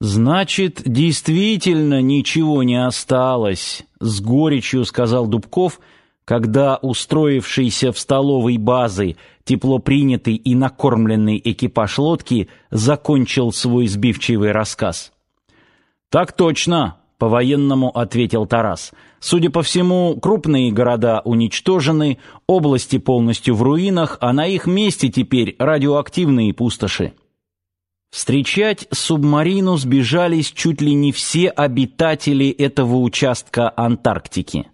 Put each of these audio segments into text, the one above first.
Значит, действительно ничего не осталось, с горечью сказал Дубков, когда устроившийся в столовой базы тепло принятый и накормленный экипаж лодки закончил свой сбивчивый рассказ. Так точно, по-военному ответил Тарас. Судя по всему, крупные города уничтожены, области полностью в руинах, а на их месте теперь радиоактивные пустоши. Встречать субмарину сбежались чуть ли не все обитатели этого участка Антарктики.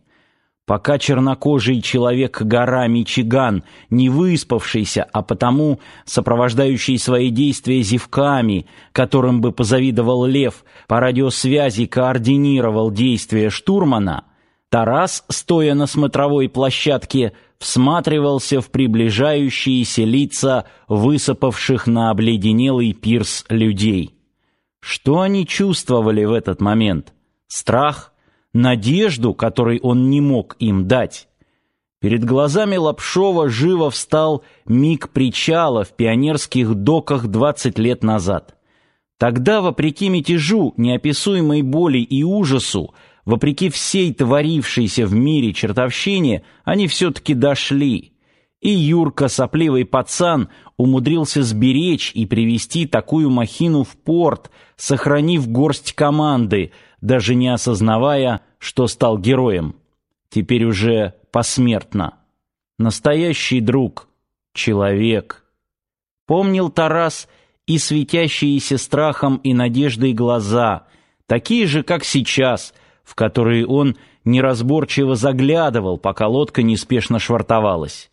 Пока чернокожий человек-гора Мичиган, не выспавшийся, а потому сопровождающий свои действия зевками, которым бы позавидовал лев, по радиосвязи координировал действия штурмана, Тарас, стоя на смотровой площадке, всматривался в приближающиеся лица высыпавших на обледенелый пирс людей. Что они чувствовали в этот момент? Страх, надежду, которой он не мог им дать. Перед глазами Лапшова живо встал миг причала в пионерских доках 20 лет назад. Тогда, вопреки мятежу, неописуемой боли и ужасу, Вопреки всей творившейся в мире чертовщине, они все-таки дошли. И Юрка, сопливый пацан, умудрился сберечь и привести такую махину в порт, сохранив горсть команды, даже не осознавая, что стал героем. Теперь уже посмертно. Настоящий друг, человек. Помнил Тарас и светящиеся страхом и надеждой глаза, такие же, как сейчас — в которые он неразборчиво заглядывал, пока лодка неспешно швартовалась.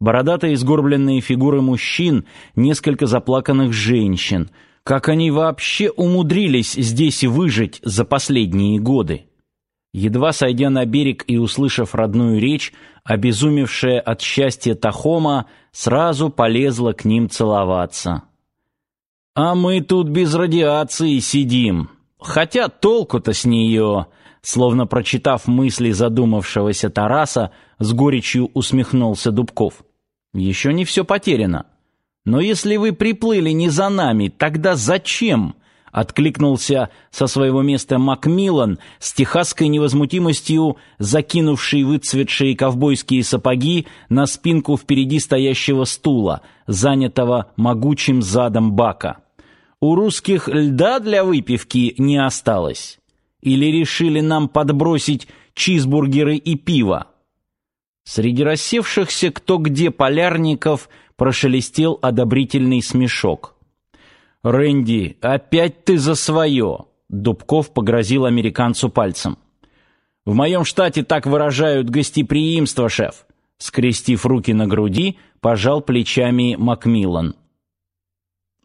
Бородатые сгорбленные фигуры мужчин, несколько заплаканных женщин. Как они вообще умудрились здесь выжить за последние годы? Едва сойдя на берег и услышав родную речь, обезумевшая от счастья Тахома сразу полезла к ним целоваться. «А мы тут без радиации сидим. Хотя толку-то с нее...» Словно прочитав мысли задумавшегося Тараса, с горечью усмехнулся Дубков. Еще не все потеряно. Но если вы приплыли не за нами, тогда зачем? Откликнулся со своего места Макмиллан с техасской невозмутимостью, закинувший выцветшие ковбойские сапоги на спинку впереди стоящего стула, занятого могучим задом бака. У русских льда для выпивки не осталось. Или решили нам подбросить чизбургеры и пиво? Среди рассевшихся кто где полярников прошелестел одобрительный смешок. «Рэнди, опять ты за свое!» Дубков погрозил американцу пальцем. «В моем штате так выражают гостеприимство, шеф!» Скрестив руки на груди, пожал плечами Макмиллан.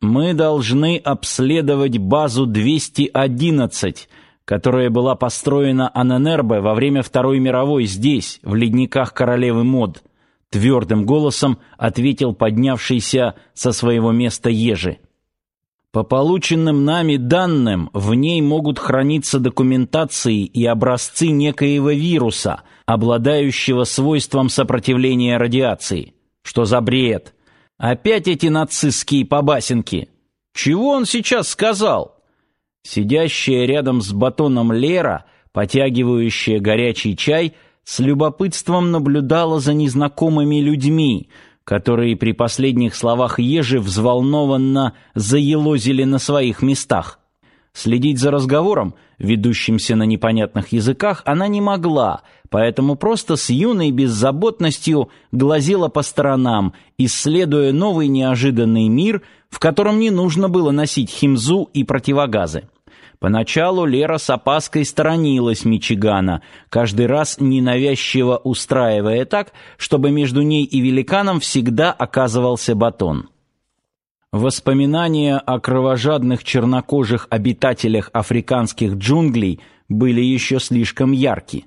«Мы должны обследовать базу 211», которая была построена Аненербе во время Второй мировой здесь, в ледниках Королевы Мод, твердым голосом ответил поднявшийся со своего места Ежи. По полученным нами данным, в ней могут храниться документации и образцы некоего вируса, обладающего свойством сопротивления радиации. Что за бред? Опять эти нацистские побасенки. Чего он сейчас сказал? Сидящая рядом с батоном Лера, потягивающая горячий чай, с любопытством наблюдала за незнакомыми людьми, которые при последних словах Ежи взволнованно заелозили на своих местах. Следить за разговором, ведущимся на непонятных языках, она не могла, поэтому просто с юной беззаботностью глазела по сторонам, исследуя новый неожиданный мир, в котором не нужно было носить химзу и противогазы. Поначалу Лера с опаской сторонилась Мичигана, каждый раз ненавязчиво устраивая так, чтобы между ней и великаном всегда оказывался батон. Воспоминания о кровожадных чернокожих обитателях африканских джунглей были еще слишком ярки.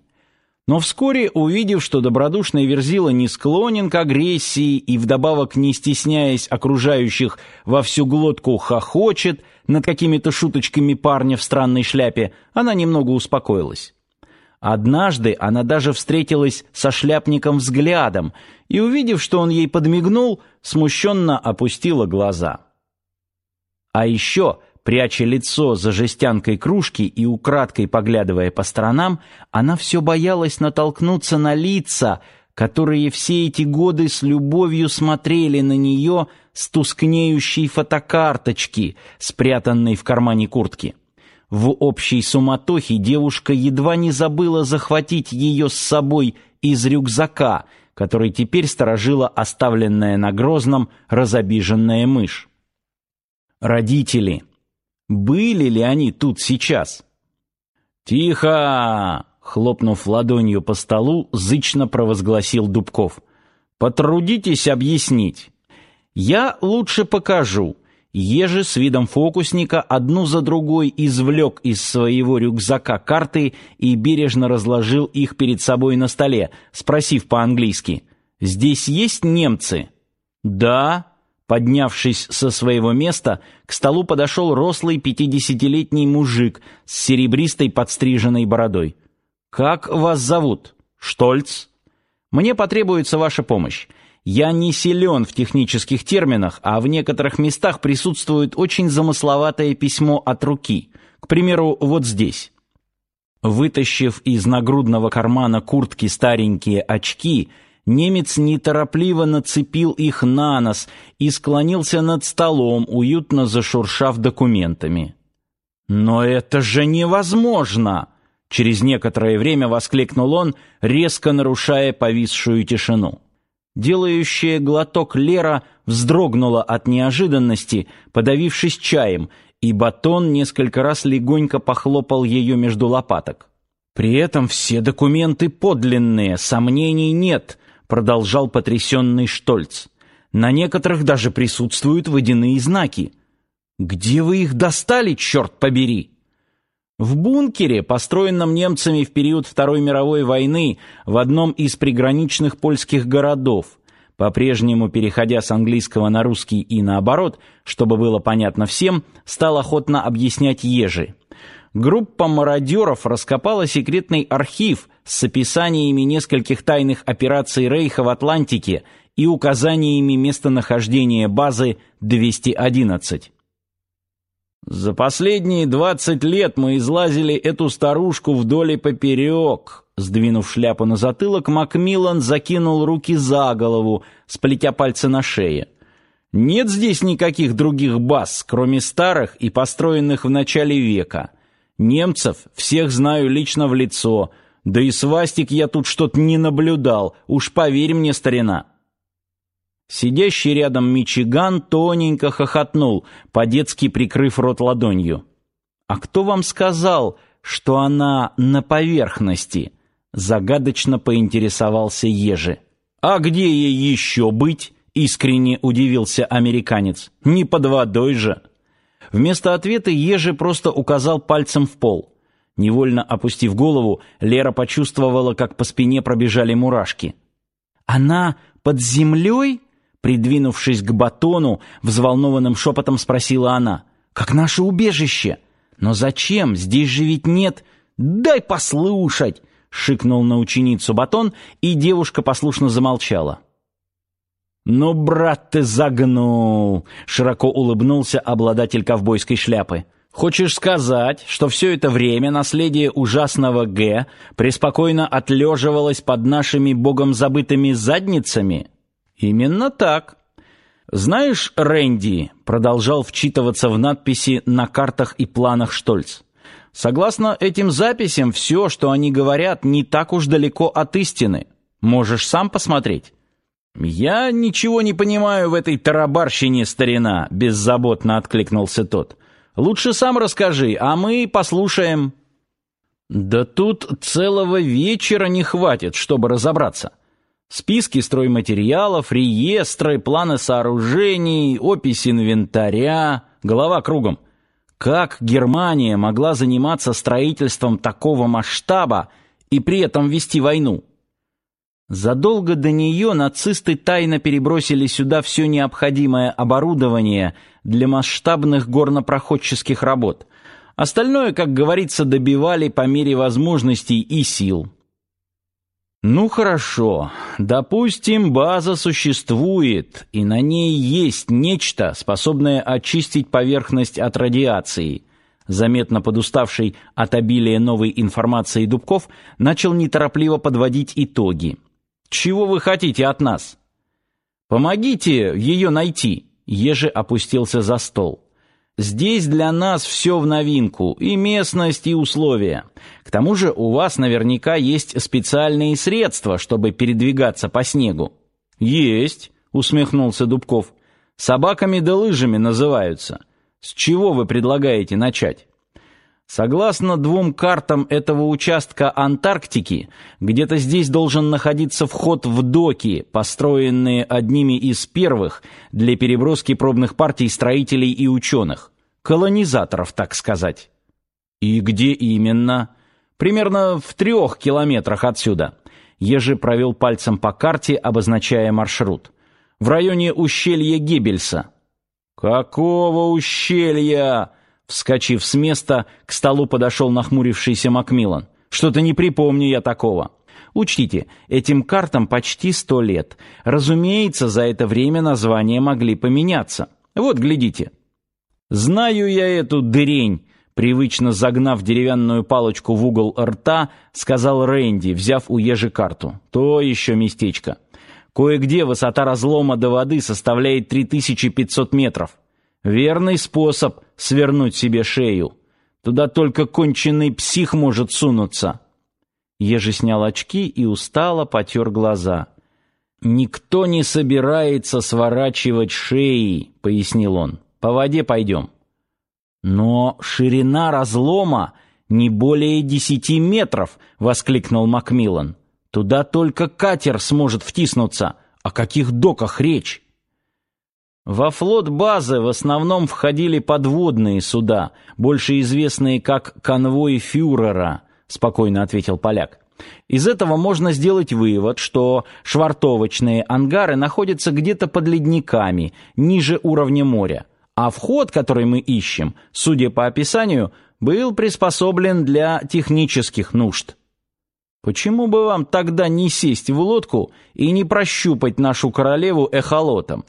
Но вскоре, увидев, что добродушный Верзила не склонен к агрессии и вдобавок не стесняясь окружающих во всю глотку хохочет над какими-то шуточками парня в странной шляпе, она немного успокоилась. Однажды она даже встретилась со шляпником взглядом и, увидев, что он ей подмигнул, смущенно опустила глаза. А еще Пряча лицо за жестянкой кружки и украдкой поглядывая по сторонам, она все боялась натолкнуться на лица, которые все эти годы с любовью смотрели на нее с тускнеющей фотокарточки, спрятанной в кармане куртки. В общей суматохе девушка едва не забыла захватить ее с собой из рюкзака, который теперь сторожила оставленная на Грозном разобиженная мышь. Родители были ли они тут сейчас? Тихо, хлопнув ладонью по столу, зычно провозгласил Дубков. Потрудитесь объяснить. Я лучше покажу. Еже с видом фокусника одну за другой извлек из своего рюкзака карты и бережно разложил их перед собой на столе, спросив по-английски: "Здесь есть немцы?" "Да", Поднявшись со своего места, к столу подошел рослый пятидесятилетний мужик с серебристой подстриженной бородой. «Как вас зовут?» «Штольц». «Мне потребуется ваша помощь. Я не силен в технических терминах, а в некоторых местах присутствует очень замысловатое письмо от руки. К примеру, вот здесь». Вытащив из нагрудного кармана куртки старенькие очки, Немец неторопливо нацепил их на нос и склонился над столом, уютно зашуршав документами. «Но это же невозможно!» Через некоторое время воскликнул он, резко нарушая повисшую тишину. Делающая глоток Лера вздрогнула от неожиданности, подавившись чаем, и батон несколько раз легонько похлопал ее между лопаток. При этом все документы подлинные, сомнений нет, продолжал потрясенный Штольц. На некоторых даже присутствуют водяные знаки. Где вы их достали, черт побери? В бункере, построенном немцами в период Второй мировой войны в одном из приграничных польских городов, по-прежнему переходя с английского на русский и наоборот, чтобы было понятно всем, стал охотно объяснять Ежи. Группа мародеров раскопала секретный архив с описаниями нескольких тайных операций Рейха в Атлантике и указаниями местонахождения базы 211. За последние двадцать лет мы излазили эту старушку вдоль и поперек. Сдвинув шляпу на затылок, Макмиллан закинул руки за голову, сплетя пальцы на шее. Нет здесь никаких других баз, кроме старых и построенных в начале века. Немцев всех знаю лично в лицо, да и свастик я тут что-то не наблюдал, уж поверь мне, старина. Сидящий рядом Мичиган тоненько хохотнул, по-детски прикрыв рот ладонью. А кто вам сказал, что она на поверхности? Загадочно поинтересовался Ежи. А где ей еще быть? Искренне удивился американец. Не под водой же. Вместо ответа Ежи просто указал пальцем в пол. Невольно опустив голову, Лера почувствовала, как по спине пробежали мурашки. «Она под землей?» Придвинувшись к батону, взволнованным шепотом спросила она. «Как наше убежище? Но зачем? Здесь же ведь нет...» «Дай послушать!» — шикнул на ученицу батон, и девушка послушно замолчала. «Ну, брат, ты загнул!» — широко улыбнулся обладатель ковбойской шляпы. «Хочешь сказать, что все это время наследие ужасного Г преспокойно отлеживалось под нашими богом забытыми задницами?» «Именно так». «Знаешь, Рэнди», — продолжал вчитываться в надписи на картах и планах Штольц, «согласно этим записям, все, что они говорят, не так уж далеко от истины. Можешь сам посмотреть». «Я ничего не понимаю в этой тарабарщине, старина», — беззаботно откликнулся тот. «Лучше сам расскажи, а мы послушаем». «Да тут целого вечера не хватит, чтобы разобраться. Списки стройматериалов, реестры, планы сооружений, опись инвентаря, голова кругом. Как Германия могла заниматься строительством такого масштаба и при этом вести войну?» Задолго до нее нацисты тайно перебросили сюда все необходимое оборудование для масштабных горнопроходческих работ. Остальное, как говорится, добивали по мере возможностей и сил. Ну хорошо, допустим, база существует, и на ней есть нечто, способное очистить поверхность от радиации. Заметно подуставший от обилия новой информации Дубков начал неторопливо подводить итоги. Чего вы хотите от нас? Помогите ее найти. Еже опустился за стол. Здесь для нас все в новинку, и местность, и условия. К тому же у вас наверняка есть специальные средства, чтобы передвигаться по снегу. Есть, усмехнулся Дубков. Собаками да лыжами называются. С чего вы предлагаете начать? Согласно двум картам этого участка Антарктики, где-то здесь должен находиться вход в доки, построенные одними из первых для переброски пробных партий строителей и ученых, колонизаторов, так сказать. И где именно? Примерно в трех километрах отсюда. Ежи провел пальцем по карте, обозначая маршрут. В районе ущелья Геббельса. Какого ущелья? Вскочив с места, к столу подошел нахмурившийся Макмиллан. Что-то не припомню я такого. Учтите, этим картам почти сто лет. Разумеется, за это время названия могли поменяться. Вот, глядите. Знаю я эту дрень, привычно загнав деревянную палочку в угол рта, сказал Рэнди, взяв у Ежи карту. То еще местечко. Кое-где высота разлома до воды составляет 3500 метров. Верный способ свернуть себе шею. Туда только конченый псих может сунуться. Ежи снял очки и устало потер глаза. «Никто не собирается сворачивать шеи», — пояснил он. «По воде пойдем». «Но ширина разлома не более десяти метров», — воскликнул Макмиллан. «Туда только катер сможет втиснуться. О каких доках речь?» Во флот базы в основном входили подводные суда, больше известные как конвой фюрера, спокойно ответил поляк. Из этого можно сделать вывод, что швартовочные ангары находятся где-то под ледниками, ниже уровня моря, а вход, который мы ищем, судя по описанию, был приспособлен для технических нужд. Почему бы вам тогда не сесть в лодку и не прощупать нашу королеву эхолотом?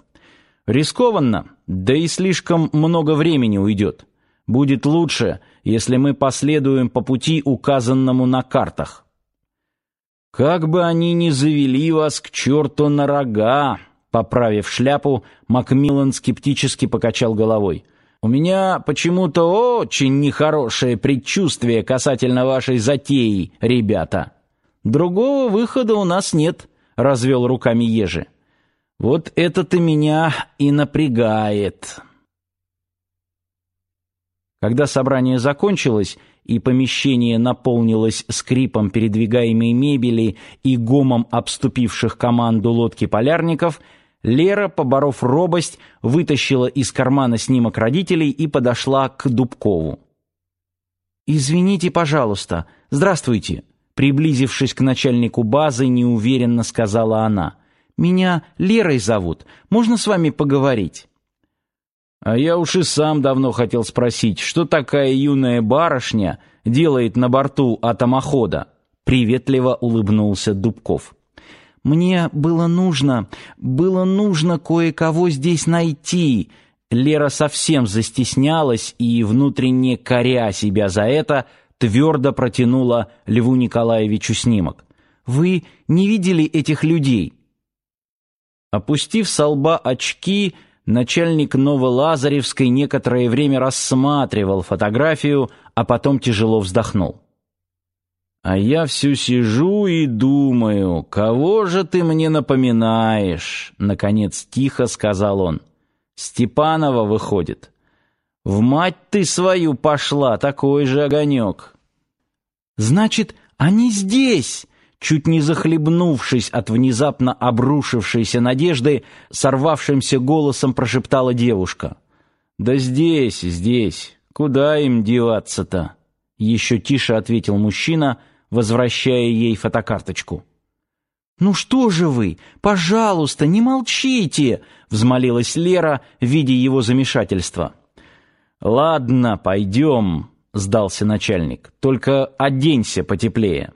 Рискованно, да и слишком много времени уйдет. Будет лучше, если мы последуем по пути, указанному на картах. Как бы они ни завели вас к черту на рога, поправив шляпу, Макмиллан скептически покачал головой. У меня почему-то очень нехорошее предчувствие касательно вашей затеи, ребята. Другого выхода у нас нет, развел руками Ежи. Вот это-то меня и напрягает. Когда собрание закончилось и помещение наполнилось скрипом передвигаемой мебели и гомом обступивших команду лодки полярников, Лера, поборов робость, вытащила из кармана снимок родителей и подошла к Дубкову. «Извините, пожалуйста. Здравствуйте», — приблизившись к начальнику базы, неуверенно сказала она — меня Лерой зовут. Можно с вами поговорить?» «А я уж и сам давно хотел спросить, что такая юная барышня делает на борту атомохода?» Приветливо улыбнулся Дубков. «Мне было нужно, было нужно кое-кого здесь найти». Лера совсем застеснялась и, внутренне коря себя за это, твердо протянула Льву Николаевичу снимок. «Вы не видели этих людей?» Опустив со лба очки, начальник Новолазаревской некоторое время рассматривал фотографию, а потом тяжело вздохнул. «А я всю сижу и думаю, кого же ты мне напоминаешь?» Наконец тихо сказал он. «Степанова выходит. В мать ты свою пошла, такой же огонек». «Значит, они здесь!» Чуть не захлебнувшись от внезапно обрушившейся надежды, сорвавшимся голосом прошептала девушка. «Да здесь, здесь. Куда им деваться-то?» Еще тише ответил мужчина, возвращая ей фотокарточку. «Ну что же вы? Пожалуйста, не молчите!» — взмолилась Лера, видя его замешательство. «Ладно, пойдем», — сдался начальник. «Только оденься потеплее».